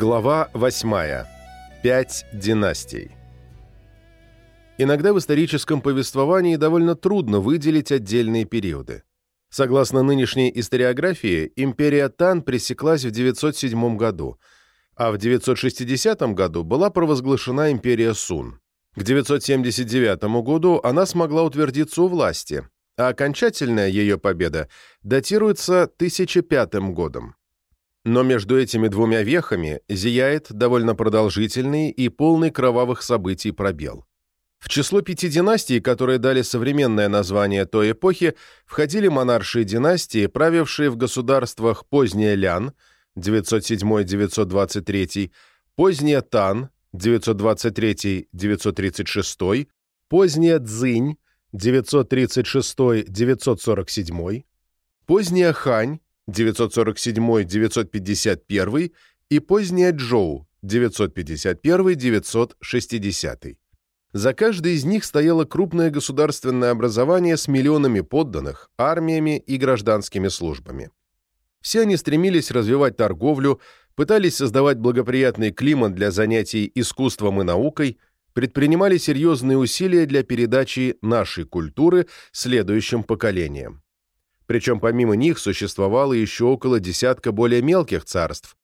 Глава 8. Пять династий. Иногда в историческом повествовании довольно трудно выделить отдельные периоды. Согласно нынешней историографии, империя Тан пресеклась в 907 году, а в 960 году была провозглашена империя Сун. К 979 году она смогла утвердиться у власти, а окончательная ее победа датируется 1005 годом. Но между этими двумя вехами зияет довольно продолжительный и полный кровавых событий пробел. В число пяти династий, которые дали современное название той эпохи, входили монаршие династии, правившие в государствах поздняя Лян 907-923, поздняя Тан 923-936, поздняя Цзинь 936-947, поздняя Хань 947-951 и поздняя Джоу 951-960. За каждой из них стояло крупное государственное образование с миллионами подданных, армиями и гражданскими службами. Все они стремились развивать торговлю, пытались создавать благоприятный климат для занятий искусством и наукой, предпринимали серьезные усилия для передачи нашей культуры следующим поколениям. Причем помимо них существовало еще около десятка более мелких царств,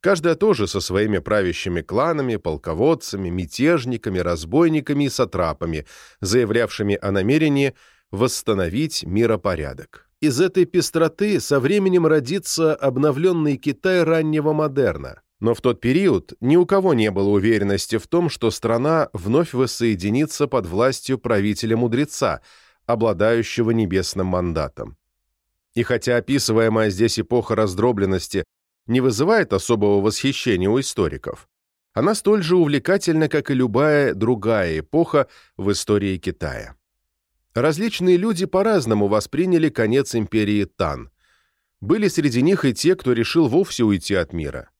каждая тоже со своими правящими кланами, полководцами, мятежниками, разбойниками и сатрапами, заявлявшими о намерении восстановить миропорядок. Из этой пестроты со временем родится обновленный Китай раннего модерна. Но в тот период ни у кого не было уверенности в том, что страна вновь воссоединится под властью правителя-мудреца, обладающего небесным мандатом. И хотя описываемая здесь эпоха раздробленности не вызывает особого восхищения у историков, она столь же увлекательна, как и любая другая эпоха в истории Китая. Различные люди по-разному восприняли конец империи Тан. Были среди них и те, кто решил вовсе уйти от мира.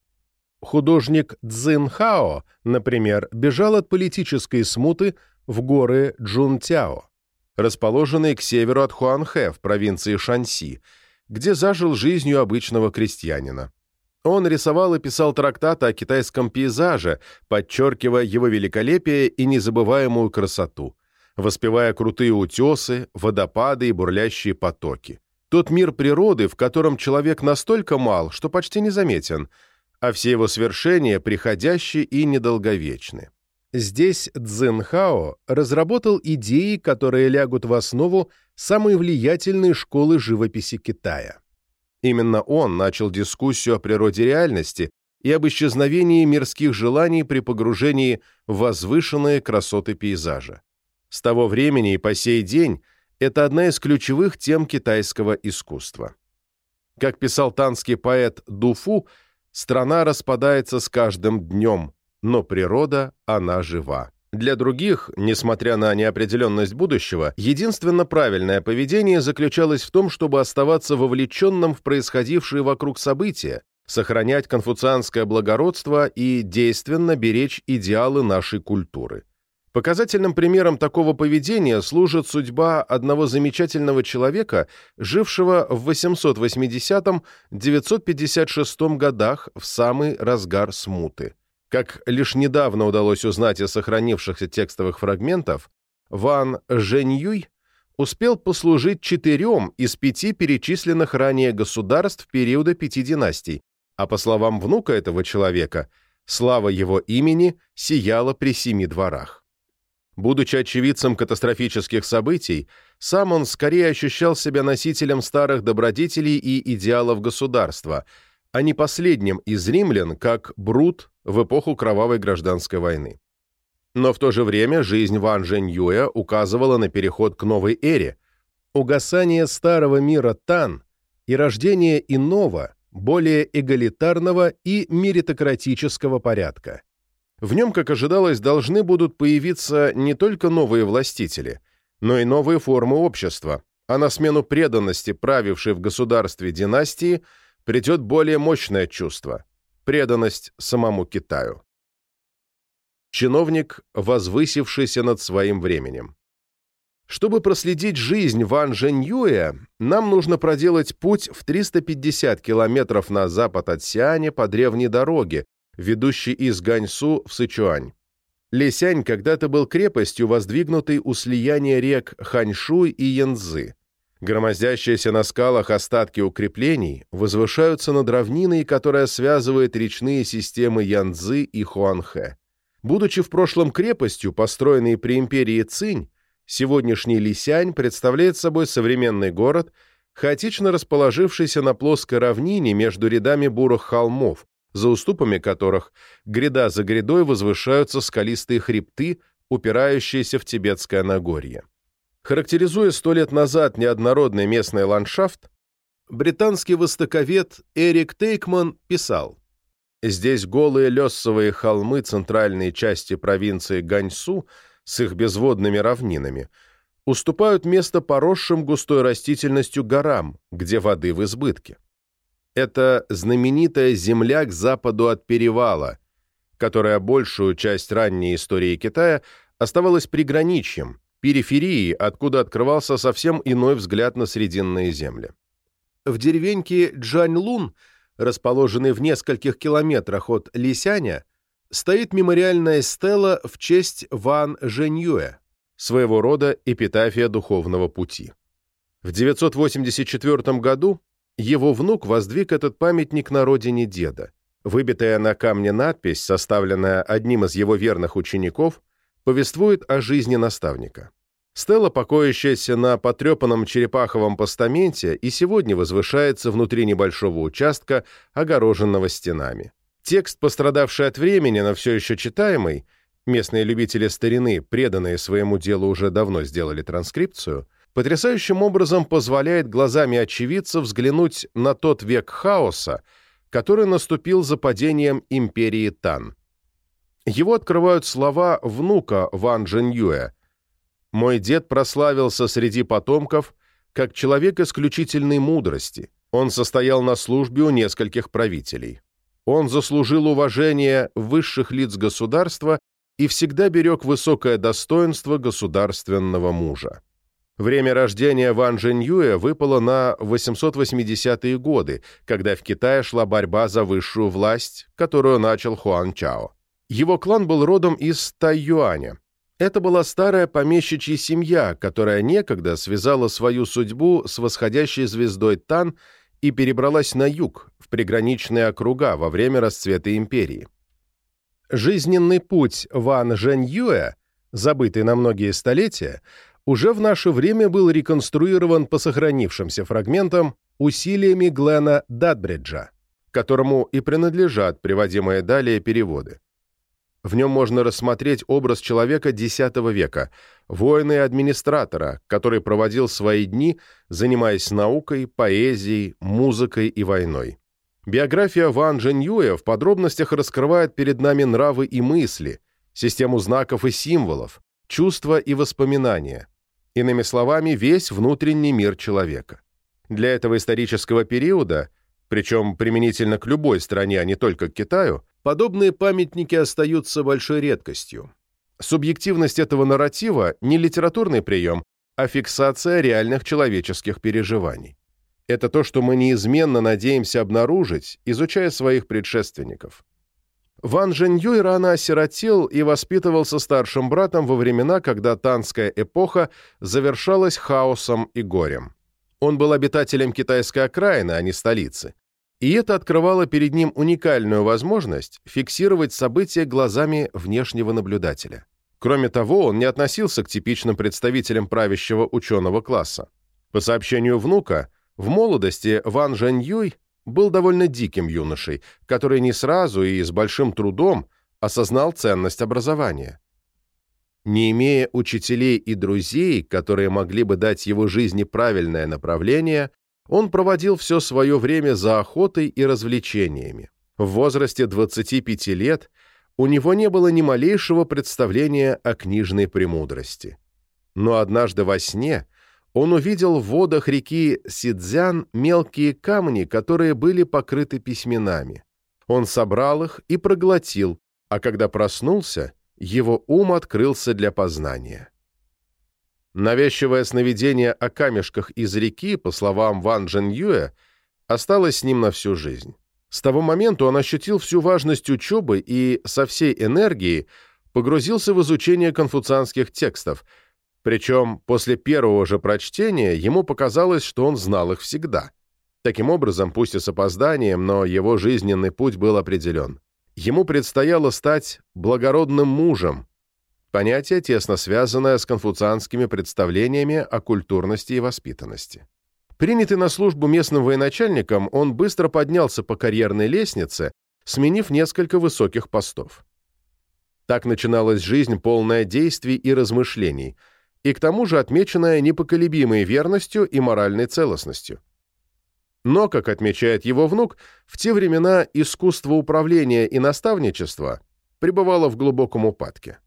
Художник Цзин Хао, например, бежал от политической смуты в горы Джунтяо расположенный к северу от Хуанхэ в провинции Шанси, где зажил жизнью обычного крестьянина. Он рисовал и писал трактаты о китайском пейзаже, подчеркивая его великолепие и незабываемую красоту, воспевая крутые утесы, водопады и бурлящие потоки. Тот мир природы, в котором человек настолько мал, что почти незаметен, а все его свершения приходящие и недолговечны. Здесь Цзинхао разработал идеи, которые лягут в основу самой влиятельной школы живописи Китая. Именно он начал дискуссию о природе реальности и об исчезновении мирских желаний при погружении в возвышенные красоты пейзажа. С того времени и по сей день это одна из ключевых тем китайского искусства. Как писал танский поэт Дуфу, страна распадается с каждым днем – но природа, она жива. Для других, несмотря на неопределенность будущего, единственно правильное поведение заключалось в том, чтобы оставаться вовлеченным в происходившие вокруг события, сохранять конфуцианское благородство и действенно беречь идеалы нашей культуры. Показательным примером такого поведения служит судьба одного замечательного человека, жившего в 880-956 годах в самый разгар смуты. Как лишь недавно удалось узнать из сохранившихся текстовых фрагментов, Ван Женьюй успел послужить четырем из пяти перечисленных ранее государств периода пяти династий, а по словам внука этого человека, слава его имени сияла при семи дворах. Будучи очевидцем катастрофических событий, сам он скорее ощущал себя носителем старых добродетелей и идеалов государства, а не последним из римлян, как Брут в эпоху кровавой гражданской войны. Но в то же время жизнь Ван Жэньюя указывала на переход к новой эре, угасание старого мира Тан и рождение иного, более эгалитарного и меритократического порядка. В нем, как ожидалось, должны будут появиться не только новые властители, но и новые формы общества, а на смену преданности правившей в государстве династии придет более мощное чувство преданность самому Китаю. Чиновник, возвысившийся над своим временем. Чтобы проследить жизнь Ван Женьюя, нам нужно проделать путь в 350 километров на запад от Сиане по древней дороге, ведущий из Ганьсу в Сычуань. Лесянь когда-то был крепостью, воздвигнутой у слияния рек Ханьшуй и Янцзы. Громоздящиеся на скалах остатки укреплений возвышаются над равниной, которая связывает речные системы Янцзы и Хуанхэ. Будучи в прошлом крепостью, построенной при империи Цинь, сегодняшний Лисянь представляет собой современный город, хаотично расположившийся на плоской равнине между рядами бурых холмов, за уступами которых гряда за грядой возвышаются скалистые хребты, упирающиеся в Тибетское Нагорье. Характеризуя сто лет назад неоднородный местный ландшафт, британский востоковед Эрик Тейкман писал «Здесь голые лесовые холмы центральной части провинции Ганьсу с их безводными равнинами уступают место поросшим густой растительностью горам, где воды в избытке. Это знаменитая земля к западу от перевала, которая большую часть ранней истории Китая оставалась приграничьем, периферии, откуда открывался совсем иной взгляд на Срединные земли. В деревеньке Джаньлун, расположенной в нескольких километрах от Лисяня, стоит мемориальная стела в честь Ван Женьюэ, своего рода эпитафия духовного пути. В 984 году его внук воздвиг этот памятник на родине деда. Выбитая на камне надпись, составленная одним из его верных учеников, повествует о жизни наставника. Стела, покоящаяся на потрепанном черепаховом постаменте, и сегодня возвышается внутри небольшого участка, огороженного стенами. Текст, пострадавший от времени, но все еще читаемый, местные любители старины, преданные своему делу, уже давно сделали транскрипцию, потрясающим образом позволяет глазами очевидца взглянуть на тот век хаоса, который наступил за падением империи Тан. Его открывают слова внука Ван Джиньюэ. «Мой дед прославился среди потомков как человек исключительной мудрости. Он состоял на службе у нескольких правителей. Он заслужил уважение высших лиц государства и всегда берег высокое достоинство государственного мужа. Время рождения Ван Женьюэ выпало на 880-е годы, когда в Китае шла борьба за высшую власть, которую начал Хуан Чао. Его клан был родом из Тайюаня. Это была старая помещичья семья, которая некогда связала свою судьбу с восходящей звездой Тан и перебралась на юг, в приграничные округа во время расцвета империи. Жизненный путь Ван Жэньюэ, забытый на многие столетия, уже в наше время был реконструирован по сохранившимся фрагментам усилиями Глена Дадбриджа, которому и принадлежат приводимые далее переводы. В нем можно рассмотреть образ человека X века, воина и администратора, который проводил свои дни, занимаясь наукой, поэзией, музыкой и войной. Биография Ван Дженьюя в подробностях раскрывает перед нами нравы и мысли, систему знаков и символов, чувства и воспоминания. Иными словами, весь внутренний мир человека. Для этого исторического периода, причем применительно к любой стране, а не только к Китаю, подобные памятники остаются большой редкостью. Субъективность этого нарратива – не литературный прием, а фиксация реальных человеческих переживаний. Это то, что мы неизменно надеемся обнаружить, изучая своих предшественников. Ван Женьюй рано осиротел и воспитывался старшим братом во времена, когда танская эпоха завершалась хаосом и горем. Он был обитателем китайской окраины, а не столицы. И это открывало перед ним уникальную возможность фиксировать события глазами внешнего наблюдателя. Кроме того, он не относился к типичным представителям правящего ученого класса. По сообщению внука, в молодости Ван Жаньюй был довольно диким юношей, который не сразу и с большим трудом осознал ценность образования. Не имея учителей и друзей, которые могли бы дать его жизни правильное направление, он проводил все свое время за охотой и развлечениями. В возрасте 25 лет у него не было ни малейшего представления о книжной премудрости. Но однажды во сне – он увидел в водах реки Сидзян мелкие камни, которые были покрыты письменами. Он собрал их и проглотил, а когда проснулся, его ум открылся для познания. Навязчивое сновидение о камешках из реки, по словам Ван Джен Юэ, осталось с ним на всю жизнь. С того момента он ощутил всю важность учебы и со всей энергией погрузился в изучение конфуцианских текстов, причем после первого же прочтения ему показалось, что он знал их всегда. Таким образом, пусть и с опозданием, но его жизненный путь был определен. Ему предстояло стать благородным мужем, понятие, тесно связанное с конфуцианскими представлениями о культурности и воспитанности. Принятый на службу местным военачальником, он быстро поднялся по карьерной лестнице, сменив несколько высоких постов. Так начиналась жизнь, полная действий и размышлений, и к тому же отмеченная непоколебимой верностью и моральной целостностью. Но, как отмечает его внук, в те времена искусство управления и наставничества пребывало в глубоком упадке.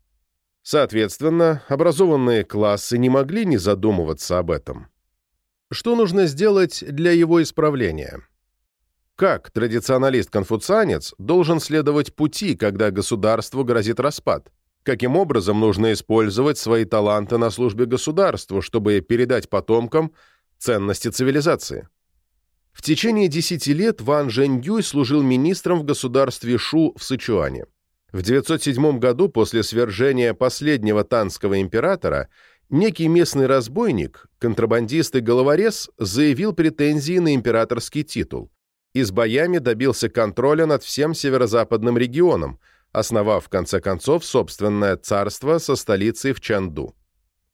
Соответственно, образованные классы не могли не задумываться об этом. Что нужно сделать для его исправления? Как традиционалист-конфуцианец должен следовать пути, когда государству грозит распад? Каким образом нужно использовать свои таланты на службе государству, чтобы передать потомкам ценности цивилизации? В течение десяти лет Ван Жэньюй служил министром в государстве Шу в Сычуане. В 907 году, после свержения последнего танского императора, некий местный разбойник, контрабандист и головорез заявил претензии на императорский титул и с боями добился контроля над всем северо-западным регионом, основав в конце концов собственное царство со столицей в Чанду.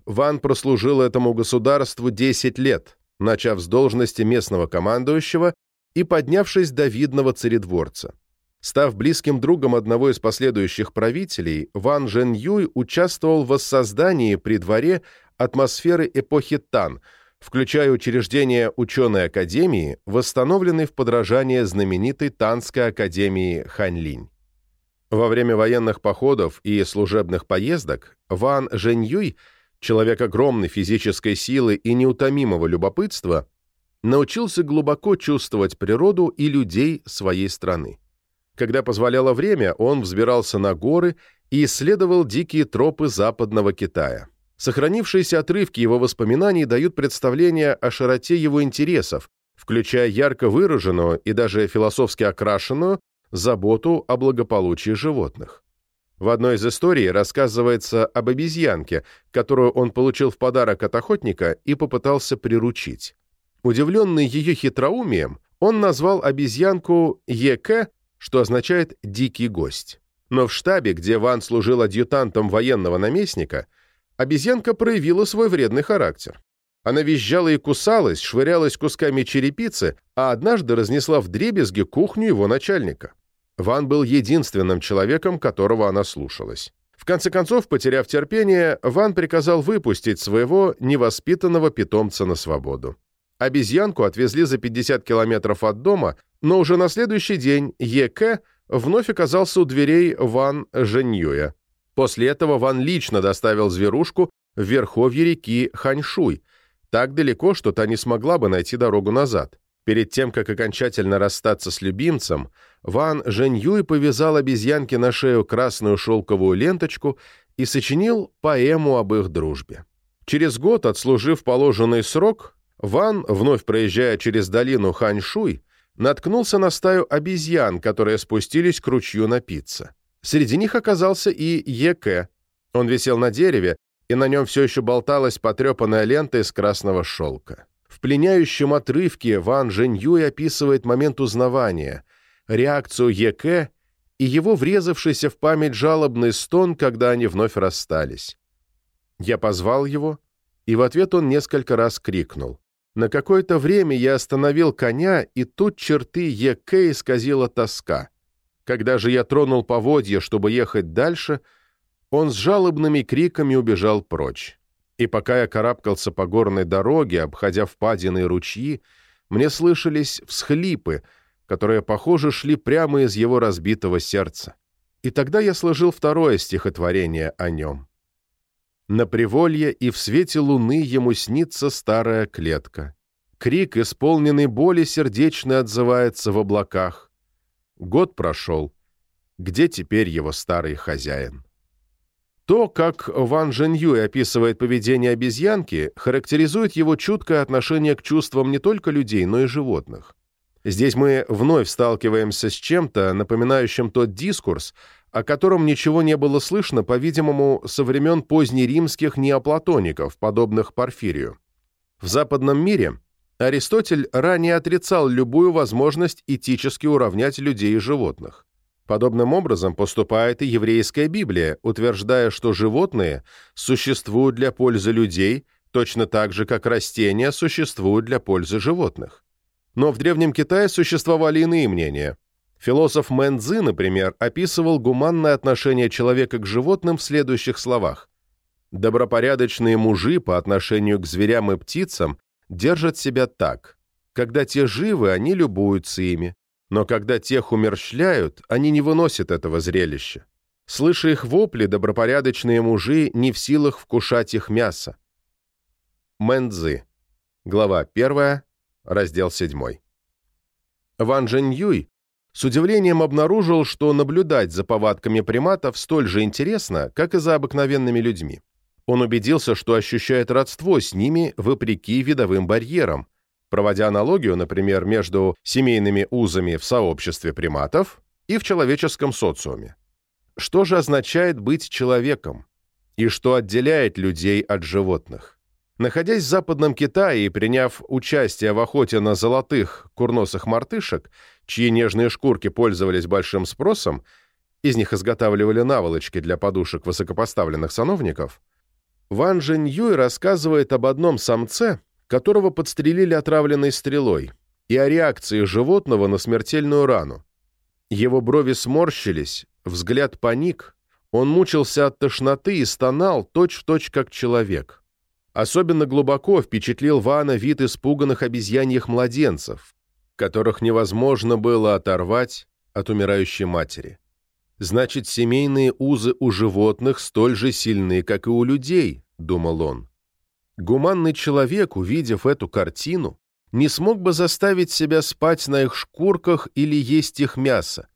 Ван прослужил этому государству 10 лет, начав с должности местного командующего и поднявшись до видного царедворца. Став близким другом одного из последующих правителей, Ван Жен Юй участвовал в воссоздании при дворе атмосферы эпохи Тан, включая учреждение ученой академии, восстановленной в подражание знаменитой Танской академии Ханьлинь. Во время военных походов и служебных поездок Ван Жен Юй, человек огромной физической силы и неутомимого любопытства, научился глубоко чувствовать природу и людей своей страны. Когда позволяло время, он взбирался на горы и исследовал дикие тропы западного Китая. Сохранившиеся отрывки его воспоминаний дают представление о широте его интересов, включая ярко выраженную и даже философски окрашенную заботу о благополучии животных. В одной из историй рассказывается об обезьянке, которую он получил в подарок от охотника и попытался приручить. Удивленный ее хитроумием, он назвал обезьянку Еке что означает «дикий гость». Но в штабе, где Ван служил адъютантом военного наместника, обезьянка проявила свой вредный характер. Она визжала и кусалась, швырялась кусками черепицы, а однажды разнесла в дребезги кухню его начальника. Ван был единственным человеком, которого она слушалась. В конце концов, потеряв терпение, Ван приказал выпустить своего невоспитанного питомца на свободу. Обезьянку отвезли за 50 километров от дома, но уже на следующий день Е.К. вновь оказался у дверей Ван Женьюя. После этого Ван лично доставил зверушку в верховье реки Ханьшуй, так далеко, что та не смогла бы найти дорогу назад. Перед тем, как окончательно расстаться с любимцем, Ван Женьюй повязал обезьянке на шею красную шелковую ленточку и сочинил поэму об их дружбе. Через год, отслужив положенный срок, Ван, вновь проезжая через долину Ханьшуй, наткнулся на стаю обезьян, которые спустились к ручью напиться. Среди них оказался и Еке. Он висел на дереве, и на нем все еще болталась потрепанная лента из красного шелка. В пленяющем отрывке Ван Женьюй описывает момент узнавания, реакцию Еке и его врезавшийся в память жалобный стон, когда они вновь расстались. Я позвал его, и в ответ он несколько раз крикнул. На какое-то время я остановил коня, и тут черты Е.К. исказила тоска. Когда же я тронул поводья, чтобы ехать дальше, он с жалобными криками убежал прочь. И пока я карабкался по горной дороге, обходя впадины и ручьи, мне слышались всхлипы, которые, похоже, шли прямо из его разбитого сердца. И тогда я сложил второе стихотворение о нем. На приволье и в свете луны ему снится старая клетка. Крик, исполненный боли, сердечно отзывается в облаках. Год прошел. Где теперь его старый хозяин? То, как Ван Женьюй описывает поведение обезьянки, характеризует его чуткое отношение к чувствам не только людей, но и животных. Здесь мы вновь сталкиваемся с чем-то, напоминающим тот дискурс, о котором ничего не было слышно, по-видимому, со времен позднеримских неоплатоников, подобных Порфирию. В западном мире Аристотель ранее отрицал любую возможность этически уравнять людей и животных. Подобным образом поступает и еврейская Библия, утверждая, что животные существуют для пользы людей, точно так же, как растения существуют для пользы животных. Но в Древнем Китае существовали иные мнения. Философ Мэн Цзы, например, описывал гуманное отношение человека к животным в следующих словах. «Добропорядочные мужи по отношению к зверям и птицам держат себя так. Когда те живы, они любуются ими, но когда тех умерщвляют, они не выносят этого зрелища. Слыша их вопли, добропорядочные мужи не в силах вкушать их мясо. Мэнзы. Глава 1, раздел 7. Ван Жэньюй с удивлением обнаружил, что наблюдать за повадками приматов столь же интересно, как и за обыкновенными людьми. Он убедился, что ощущает родство с ними вопреки видовым барьерам, проводя аналогию, например, между семейными узами в сообществе приматов и в человеческом социуме. Что же означает быть человеком? И что отделяет людей от животных? Находясь в Западном Китае и приняв участие в охоте на золотых курносых мартышек, чьи нежные шкурки пользовались большим спросом, из них изготавливали наволочки для подушек высокопоставленных сановников, Ван Жень Юй рассказывает об одном самце, которого подстрелили отравленной стрелой, и о реакции животного на смертельную рану. Его брови сморщились, взгляд паник, он мучился от тошноты и стонал точь-в-точь точь как человек. Особенно глубоко впечатлил Вана вид испуганных обезьяньих младенцев, которых невозможно было оторвать от умирающей матери. Значит, семейные узы у животных столь же сильны, как и у людей, думал он. Гуманный человек, увидев эту картину, не смог бы заставить себя спать на их шкурках или есть их мясо,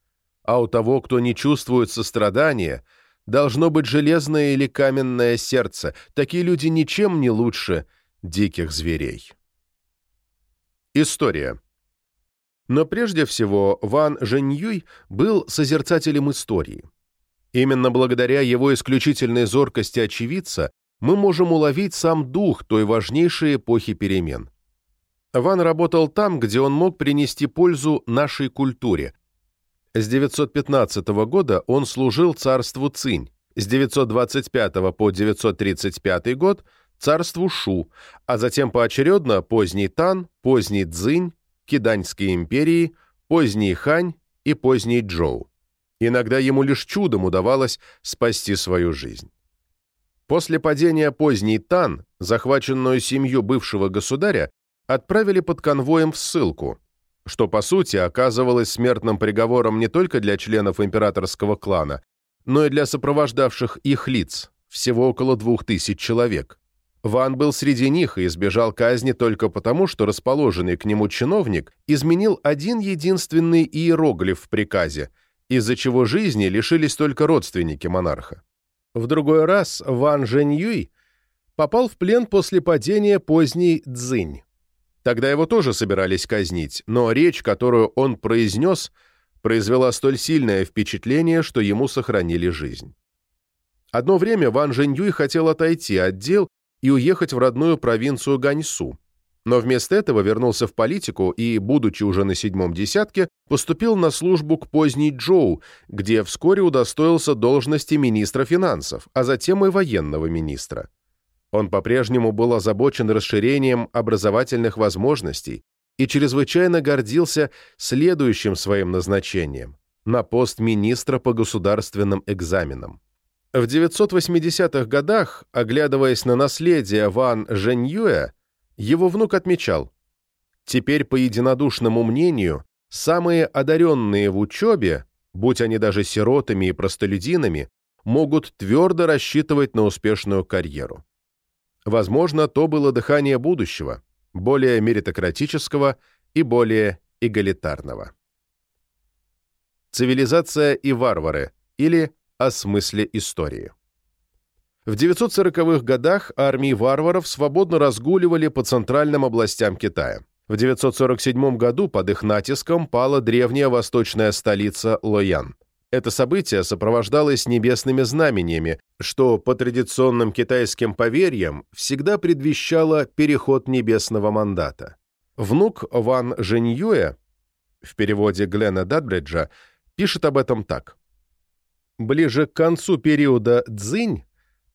а у того, кто не чувствует сострадания, должно быть железное или каменное сердце. Такие люди ничем не лучше диких зверей. История. Но прежде всего Ван Женьюй был созерцателем истории. Именно благодаря его исключительной зоркости очевидца мы можем уловить сам дух той важнейшей эпохи перемен. Ван работал там, где он мог принести пользу нашей культуре. С 915 года он служил царству Цинь, с 925 по 935 год – царству Шу, а затем поочередно поздний Тан, поздний Цзинь, Киданьские империи, поздний Хань и поздний Джоу. Иногда ему лишь чудом удавалось спасти свою жизнь. После падения поздней Тан, захваченную семью бывшего государя, отправили под конвоем в ссылку, что, по сути, оказывалось смертным приговором не только для членов императорского клана, но и для сопровождавших их лиц, всего около двух тысяч человек. Ван был среди них и избежал казни только потому, что расположенный к нему чиновник изменил один единственный иероглиф в приказе, из-за чего жизни лишились только родственники монарха. В другой раз Ван Жэньюй попал в плен после падения поздней Цзинь. Тогда его тоже собирались казнить, но речь, которую он произнес, произвела столь сильное впечатление, что ему сохранили жизнь. Одно время Ван Жэньюй хотел отойти от дел и уехать в родную провинцию Ганьсу, но вместо этого вернулся в политику и, будучи уже на седьмом десятке, поступил на службу к поздней Джоу, где вскоре удостоился должности министра финансов, а затем и военного министра. Он по-прежнему был озабочен расширением образовательных возможностей и чрезвычайно гордился следующим своим назначением – на пост министра по государственным экзаменам. В 980-х годах, оглядываясь на наследие Ван Женьюэ, его внук отмечал, «Теперь, по единодушному мнению, самые одаренные в учебе, будь они даже сиротами и простолюдинами, могут твердо рассчитывать на успешную карьеру. Возможно, то было дыхание будущего, более меритократического и более эгалитарного. Цивилизация и варвары или о смысле истории. В 940-х годах армии варваров свободно разгуливали по центральным областям Китая. В 947 году под их натиском пала древняя восточная столица Лоян. Это событие сопровождалось небесными знамениями, что по традиционным китайским поверьям всегда предвещало переход небесного мандата. Внук Ван Женьюэ, в переводе Глена Дадбриджа, пишет об этом так. Ближе к концу периода Цзинь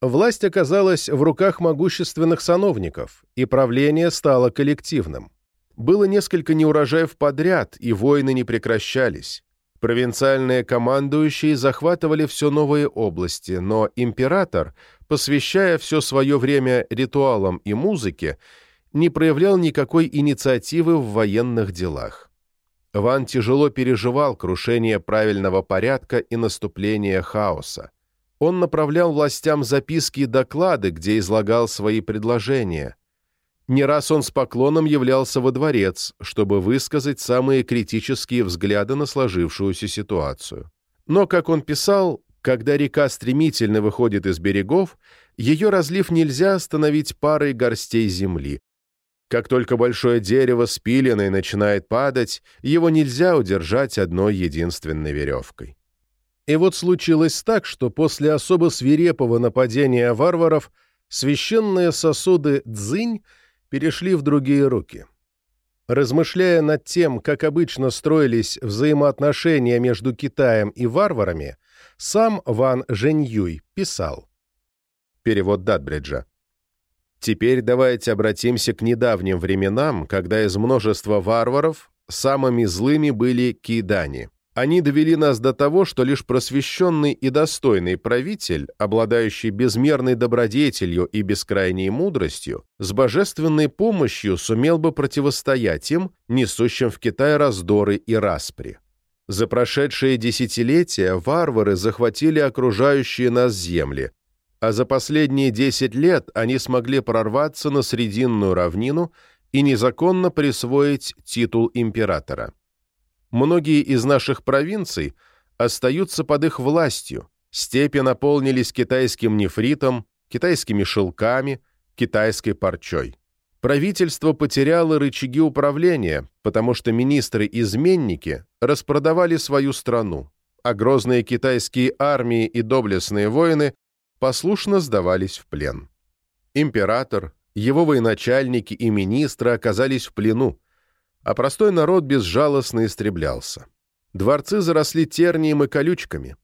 власть оказалась в руках могущественных сановников, и правление стало коллективным. Было несколько неурожаев подряд, и войны не прекращались. Провинциальные командующие захватывали все новые области, но император, посвящая все свое время ритуалам и музыке, не проявлял никакой инициативы в военных делах. Ван тяжело переживал крушение правильного порядка и наступление хаоса. Он направлял властям записки и доклады, где излагал свои предложения. Не раз он с поклоном являлся во дворец, чтобы высказать самые критические взгляды на сложившуюся ситуацию. Но, как он писал, когда река стремительно выходит из берегов, ее разлив нельзя остановить парой горстей земли. Как только большое дерево спиленное начинает падать, его нельзя удержать одной единственной веревкой. И вот случилось так, что после особо свирепого нападения варваров священные сосуды дзынь перешли в другие руки. Размышляя над тем, как обычно строились взаимоотношения между Китаем и варварами, сам Ван Женьюй писал. Перевод Датбриджа. Теперь давайте обратимся к недавним временам, когда из множества варваров самыми злыми были кидани. Они довели нас до того, что лишь просвещенный и достойный правитель, обладающий безмерной добродетелью и бескрайней мудростью, с божественной помощью сумел бы противостоять им, несущим в Китай раздоры и распри. За прошедшие десятилетия варвары захватили окружающие нас земли, а за последние десять лет они смогли прорваться на Срединную равнину и незаконно присвоить титул императора. Многие из наших провинций остаются под их властью. Степи наполнились китайским нефритом, китайскими шелками, китайской парчой. Правительство потеряло рычаги управления, потому что министры-изменники распродавали свою страну, а грозные китайские армии и доблестные воины послушно сдавались в плен. Император, его военачальники и министры оказались в плену, а простой народ безжалостно истреблялся. Дворцы заросли тернием и колючками.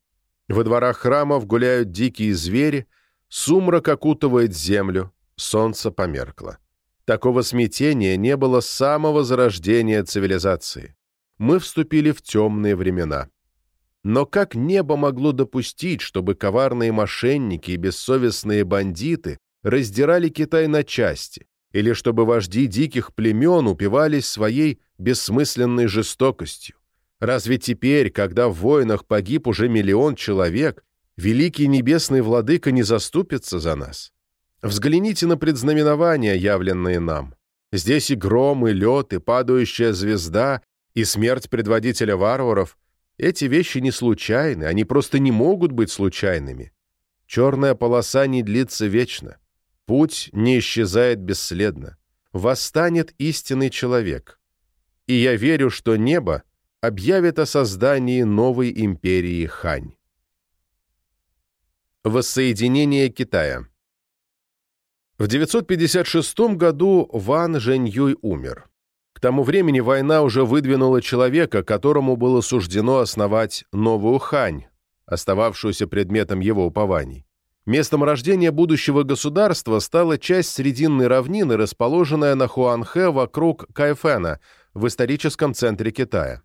Во дворах храмов гуляют дикие звери, сумрак окутывает землю, солнце померкло. Такого смятения не было с самого зарождения цивилизации. Мы вступили в темные времена. Но как небо могло допустить, чтобы коварные мошенники и бессовестные бандиты раздирали Китай на части, или чтобы вожди диких племен упивались своей бессмысленной жестокостью. Разве теперь, когда в войнах погиб уже миллион человек, великий небесный владыка не заступится за нас? Взгляните на предзнаменования, явленные нам. Здесь и гром, и лед, и падающая звезда, и смерть предводителя варваров. Эти вещи не случайны, они просто не могут быть случайными. Черная полоса не длится вечно. Путь не исчезает бесследно. Восстанет истинный человек. И я верю, что небо объявит о создании новой империи Хань. Воссоединение Китая В 956 году Ван Жэньюй умер. К тому времени война уже выдвинула человека, которому было суждено основать новую Хань, остававшуюся предметом его упований. Местом рождения будущего государства стала часть Срединной равнины, расположенная на Хуанхэ вокруг Кайфэна, в историческом центре Китая.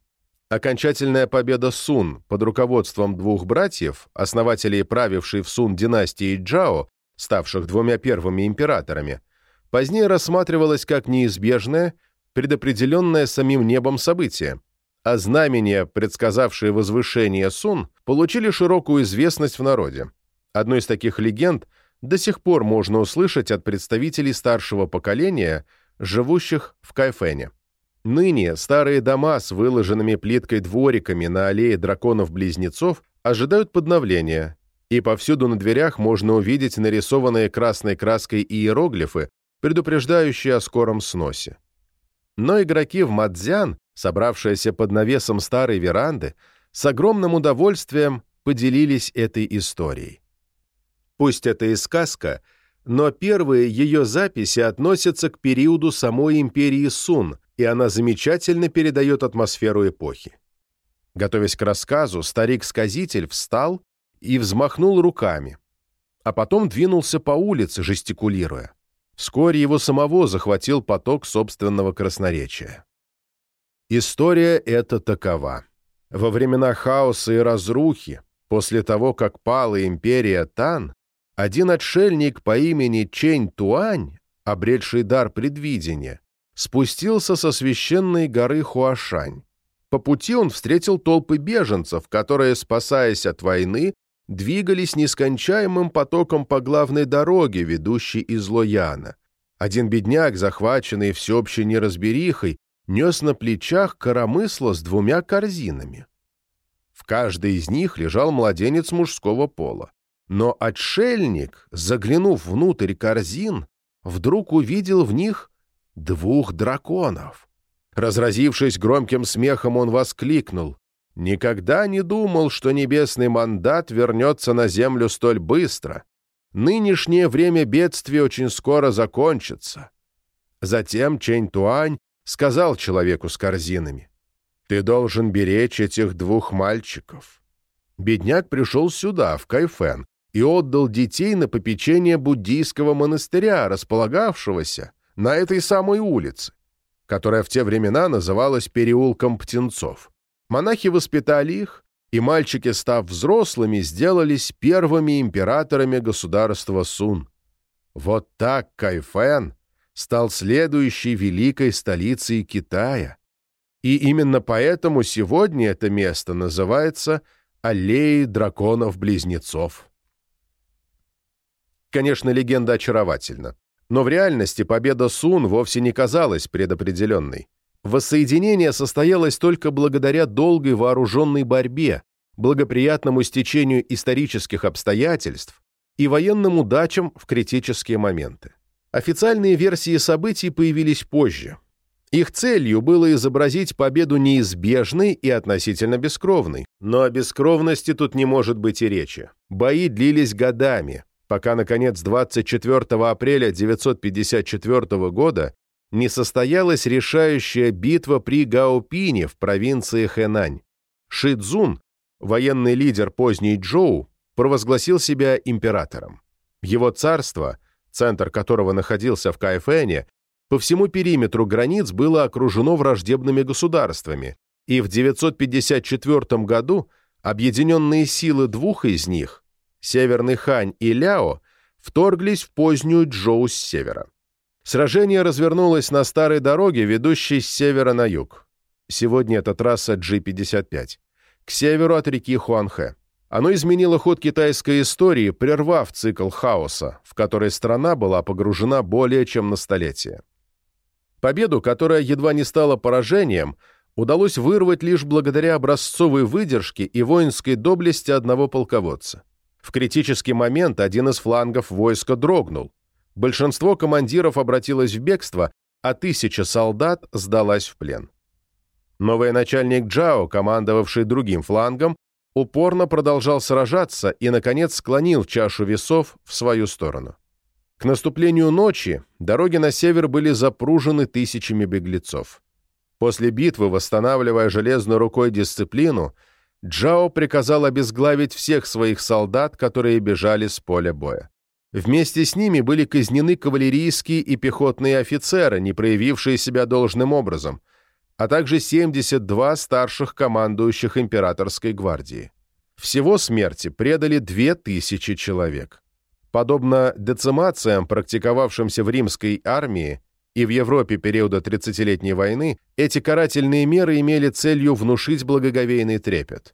Окончательная победа Сун под руководством двух братьев, основателей правившей в Сун династии Джао, ставших двумя первыми императорами, позднее рассматривалась как неизбежное, предопределенное самим небом событие, а знамения, предсказавшие возвышение Сун, получили широкую известность в народе. Одну из таких легенд до сих пор можно услышать от представителей старшего поколения, живущих в Кайфене. Ныне старые дома с выложенными плиткой двориками на аллее драконов-близнецов ожидают подновления, и повсюду на дверях можно увидеть нарисованные красной краской иероглифы, предупреждающие о скором сносе. Но игроки в Мадзян, собравшиеся под навесом старой веранды, с огромным удовольствием поделились этой историей. Пусть это и сказка, но первые ее записи относятся к периоду самой империи Сун, и она замечательно передает атмосферу эпохи. Готовясь к рассказу, старик-сказитель встал и взмахнул руками, а потом двинулся по улице, жестикулируя. Вскоре его самого захватил поток собственного красноречия. История эта такова. Во времена хаоса и разрухи, после того, как пала империя Тан, один отшельник по имени Чень Туань, обретший дар предвидения, спустился со священной горы Хуашань. По пути он встретил толпы беженцев, которые, спасаясь от войны, двигались нескончаемым потоком по главной дороге, ведущей из Лояна. Один бедняк, захваченный всеобщей неразберихой, нес на плечах коромысло с двумя корзинами. В каждой из них лежал младенец мужского пола. Но отшельник, заглянув внутрь корзин, вдруг увидел в них двух драконов. Разразившись громким смехом, он воскликнул. «Никогда не думал, что небесный мандат вернется на землю столь быстро. Нынешнее время бедствия очень скоро закончится». Затем Чэнь Туань сказал человеку с корзинами. «Ты должен беречь этих двух мальчиков». Бедняк пришел сюда, в Кайфен, и отдал детей на попечение буддийского монастыря, располагавшегося на этой самой улице, которая в те времена называлась переулком Птенцов. Монахи воспитали их, и мальчики, став взрослыми, сделались первыми императорами государства Сун. Вот так Кайфен стал следующей великой столицей Китая. И именно поэтому сегодня это место называется «Аллеей драконов-близнецов». Конечно, легенда очаровательна. Но в реальности победа Сун вовсе не казалась предопределенной. Воссоединение состоялось только благодаря долгой вооруженной борьбе, благоприятному стечению исторических обстоятельств и военным удачам в критические моменты. Официальные версии событий появились позже. Их целью было изобразить победу неизбежной и относительно бескровной. Но о бескровности тут не может быть и речи. Бои длились годами, пока, наконец, 24 апреля 954 года не состоялась решающая битва при Гаопине в провинции Хэнань. Ши Цзун, военный лидер поздней Джоу, провозгласил себя императором. Его царство, центр которого находился в Кайфэне, по всему периметру границ было окружено враждебными государствами, и в 954 году объединенные силы двух из них Северный Хань и Ляо вторглись в позднюю Джоу с севера. Сражение развернулось на старой дороге, ведущей с севера на юг. Сегодня это трасса G55. К северу от реки Хуанхэ. Оно изменило ход китайской истории, прервав цикл хаоса, в который страна была погружена более чем на столетие. Победу, которая едва не стала поражением, удалось вырвать лишь благодаря образцовой выдержке и воинской доблести одного полководца. В критический момент один из флангов войска дрогнул. Большинство командиров обратилось в бегство, а тысяча солдат сдалась в плен. Новый начальник Джао, командовавший другим флангом, упорно продолжал сражаться и, наконец, склонил чашу весов в свою сторону. К наступлению ночи дороги на север были запружены тысячами беглецов. После битвы, восстанавливая железной рукой дисциплину, Джао приказал обезглавить всех своих солдат, которые бежали с поля боя. Вместе с ними были казнены кавалерийские и пехотные офицеры, не проявившие себя должным образом, а также 72 старших командующих императорской гвардии. Всего смерти предали 2000 человек. Подобно децимациям, практиковавшимся в римской армии, и в Европе периода 30-летней войны эти карательные меры имели целью внушить благоговейный трепет.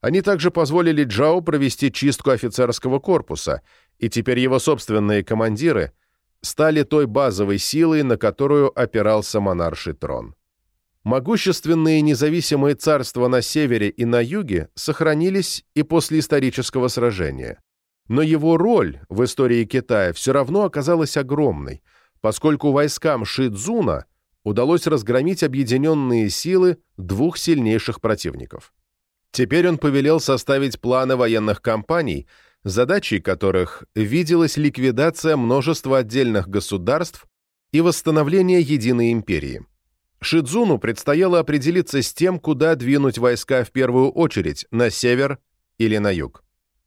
Они также позволили Джао провести чистку офицерского корпуса, и теперь его собственные командиры стали той базовой силой, на которую опирался монарший трон. Могущественные независимые царства на севере и на юге сохранились и после исторического сражения. Но его роль в истории Китая все равно оказалась огромной – поскольку войскам Шидзуна удалось разгромить объединенные силы двух сильнейших противников. Теперь он повелел составить планы военных кампаний, задачей которых виделась ликвидация множества отдельных государств и восстановление единой империи. Шидзуну предстояло определиться с тем, куда двинуть войска в первую очередь, на север или на юг.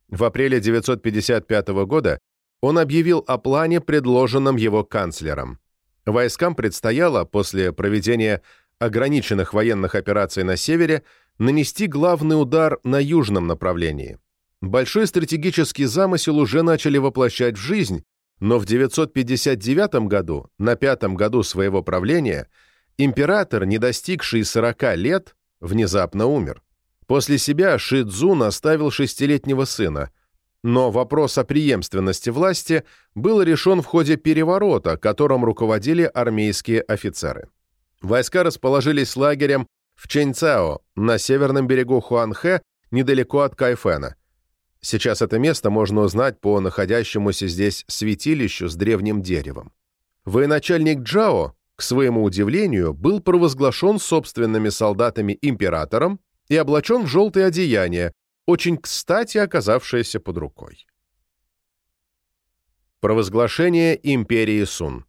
В апреле 955 года он объявил о плане, предложенном его канцлером. Войскам предстояло, после проведения ограниченных военных операций на севере, нанести главный удар на южном направлении. Большой стратегический замысел уже начали воплощать в жизнь, но в 959 году, на пятом году своего правления, император, не достигший 40 лет, внезапно умер. После себя Ши Цзун оставил шестилетнего сына, но вопрос о преемственности власти был решен в ходе переворота, которым руководили армейские офицеры. Войска расположились лагерем в Чэньцао, на северном берегу Хуанхэ, недалеко от Кайфена. Сейчас это место можно узнать по находящемуся здесь святилищу с древним деревом. Военачальник Джао, к своему удивлению, был провозглашен собственными солдатами императором и облачен в желтое одеяние, очень кстати оказавшееся под рукой. Провозглашение империи Сун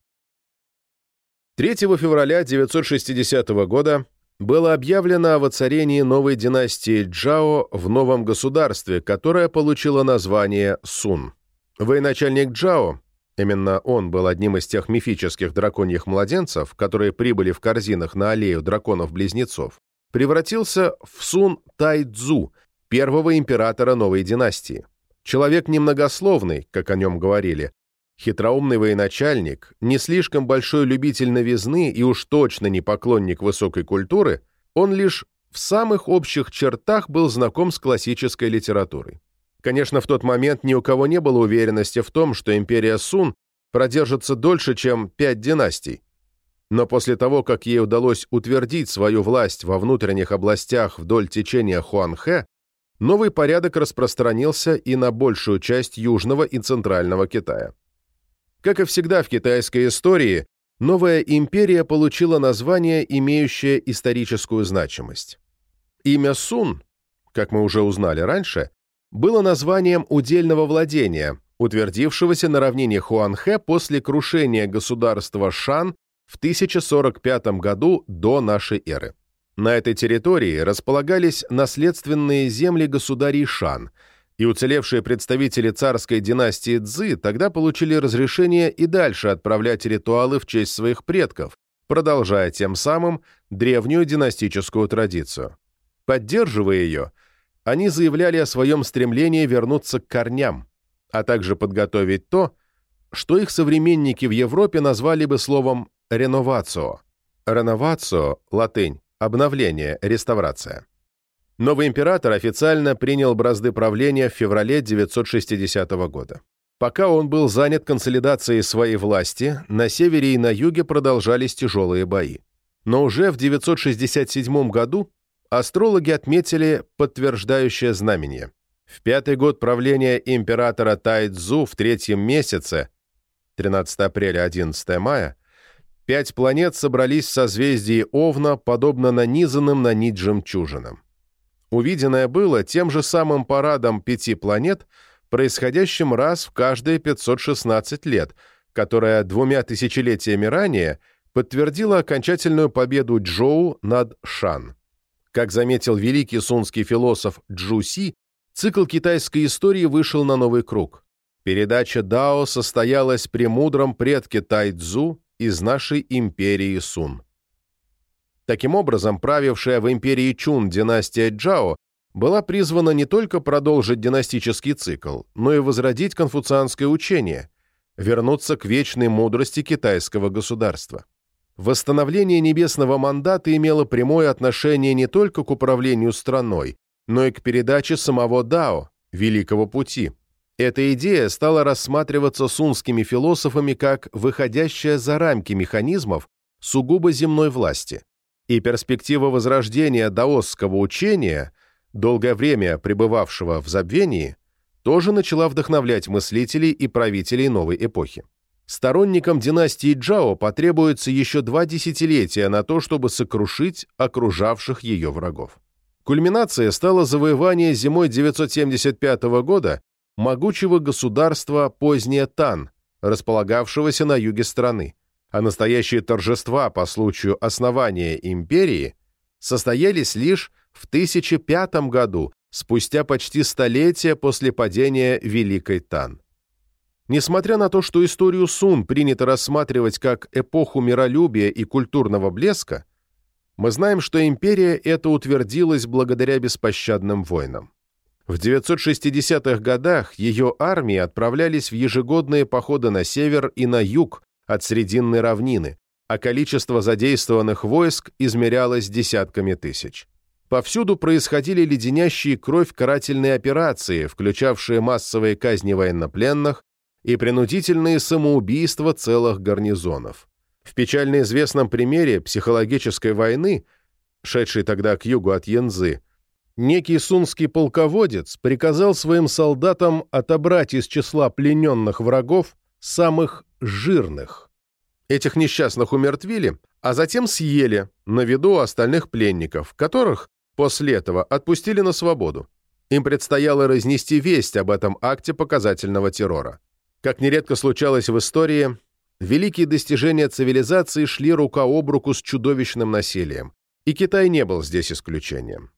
3 февраля 960 года было объявлено о воцарении новой династии Джао в новом государстве, которое получило название Сун. Военачальник Джао, именно он был одним из тех мифических драконьих младенцев, которые прибыли в корзинах на аллею драконов-близнецов, превратился в Сун Тайцзу, первого императора новой династии. Человек немногословный, как о нем говорили, Хитроумный военачальник, не слишком большой любитель новизны и уж точно не поклонник высокой культуры, он лишь в самых общих чертах был знаком с классической литературой. Конечно, в тот момент ни у кого не было уверенности в том, что империя Сун продержится дольше, чем пять династий. Но после того, как ей удалось утвердить свою власть во внутренних областях вдоль течения Хуанхэ, новый порядок распространился и на большую часть Южного и Центрального Китая. Как и всегда в китайской истории, новая империя получила название, имеющее историческую значимость. Имя Сун, как мы уже узнали раньше, было названием удельного владения, утвердившегося на равнине Хуанхэ после крушения государства Шан в 1045 году до нашей эры. На этой территории располагались наследственные земли государей Шан – и уцелевшие представители царской династии Цзы тогда получили разрешение и дальше отправлять ритуалы в честь своих предков, продолжая тем самым древнюю династическую традицию. Поддерживая ее, они заявляли о своем стремлении вернуться к корням, а также подготовить то, что их современники в Европе назвали бы словом «реновацио». «Реновацио» — латынь, обновление, реставрация. Новый император официально принял бразды правления в феврале 960 года. Пока он был занят консолидацией своей власти, на севере и на юге продолжались тяжелые бои. Но уже в 967 году астрологи отметили подтверждающее знамение. В пятый год правления императора Тайцзу в третьем месяце, 13 апреля 11 мая, пять планет собрались в созвездии Овна, подобно нанизанным на нить жемчужинам. Увиденное было тем же самым парадом пяти планет, происходящим раз в каждые 516 лет, которая двумя тысячелетиями ранее подтвердила окончательную победу Джоу над Шан. Как заметил великий сунский философ Джу Си, цикл китайской истории вышел на новый круг. Передача Дао состоялась при мудром предке Тайцзу из нашей империи Сун. Таким образом, правившая в империи Чун династия Джао была призвана не только продолжить династический цикл, но и возродить конфуцианское учение, вернуться к вечной мудрости китайского государства. Восстановление небесного мандата имело прямое отношение не только к управлению страной, но и к передаче самого Дао, Великого Пути. Эта идея стала рассматриваться сунскими философами как выходящая за рамки механизмов сугубо земной власти и перспектива возрождения даосского учения, долгое время пребывавшего в забвении, тоже начала вдохновлять мыслителей и правителей новой эпохи. сторонникам династии Джао потребуется еще два десятилетия на то, чтобы сокрушить окружавших ее врагов. Кульминацией стало завоевание зимой 975 года могучего государства позднее Тан, располагавшегося на юге страны, а настоящие торжества по случаю основания империи состоялись лишь в 1005 году, спустя почти столетие после падения Великой Тан. Несмотря на то, что историю Сун принято рассматривать как эпоху миролюбия и культурного блеска, мы знаем, что империя эта утвердилась благодаря беспощадным войнам. В 960-х годах ее армии отправлялись в ежегодные походы на север и на юг от Срединной равнины, а количество задействованных войск измерялось десятками тысяч. Повсюду происходили леденящие кровь карательные операции, включавшие массовые казни военнопленных и принудительные самоубийства целых гарнизонов. В печально известном примере психологической войны, шедшей тогда к югу от Янзы, некий сунский полководец приказал своим солдатам отобрать из числа плененных врагов самых жирных. Этих несчастных умертвили, а затем съели на виду остальных пленников, которых после этого отпустили на свободу. Им предстояло разнести весть об этом акте показательного террора. Как нередко случалось в истории, великие достижения цивилизации шли рука об руку с чудовищным насилием, и Китай не был здесь исключением.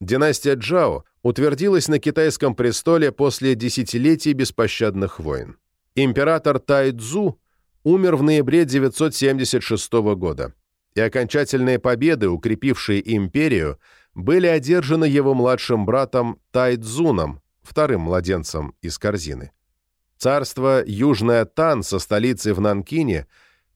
Династия Джао утвердилась на китайском престоле после десятилетий беспощадных войн. Император Тай Цзу умер в ноябре 976 года, и окончательные победы, укрепившие империю, были одержаны его младшим братом Тай Цзуном, вторым младенцем из корзины. Царство Южная Тан со столицей в Нанкине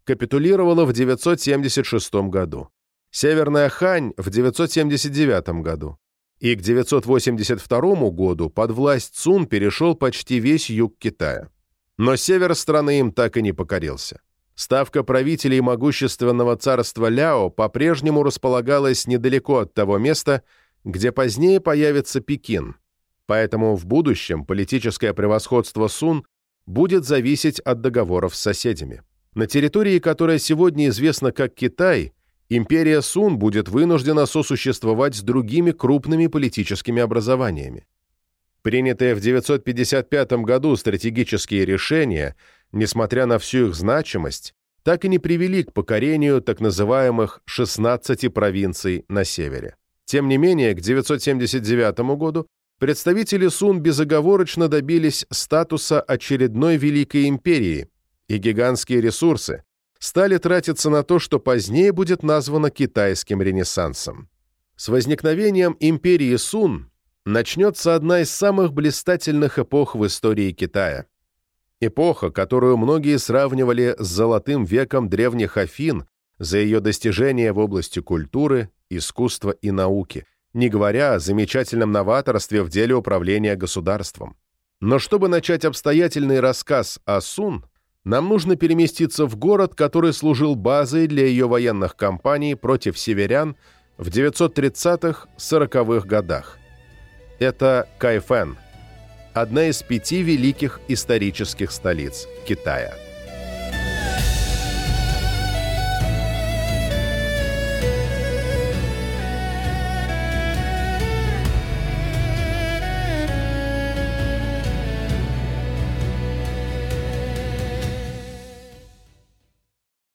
капитулировало в 976 году. Северная Хань в 979 году. И к 982 году под власть Цун перешел почти весь юг Китая. Но север страны им так и не покорился. Ставка правителей могущественного царства Ляо по-прежнему располагалась недалеко от того места, где позднее появится Пекин. Поэтому в будущем политическое превосходство Сун будет зависеть от договоров с соседями. На территории, которая сегодня известна как Китай, империя Сун будет вынуждена сосуществовать с другими крупными политическими образованиями. Принятые в 955 году стратегические решения, несмотря на всю их значимость, так и не привели к покорению так называемых 16 провинций на севере. Тем не менее, к 979 году представители Сун безоговорочно добились статуса очередной Великой империи, и гигантские ресурсы стали тратиться на то, что позднее будет названо китайским ренессансом. С возникновением империи Сун начнется одна из самых блистательных эпох в истории Китая. Эпоха, которую многие сравнивали с золотым веком древних Афин за ее достижения в области культуры, искусства и науки – не говоря о замечательном новаторстве в деле управления государством. Но чтобы начать обстоятельный рассказ о Сун, нам нужно переместиться в город, который служил базой для ее военных кампаний против северян в 930-40-х годах. Это Кайфэн, одна из пяти великих исторических столиц Китая.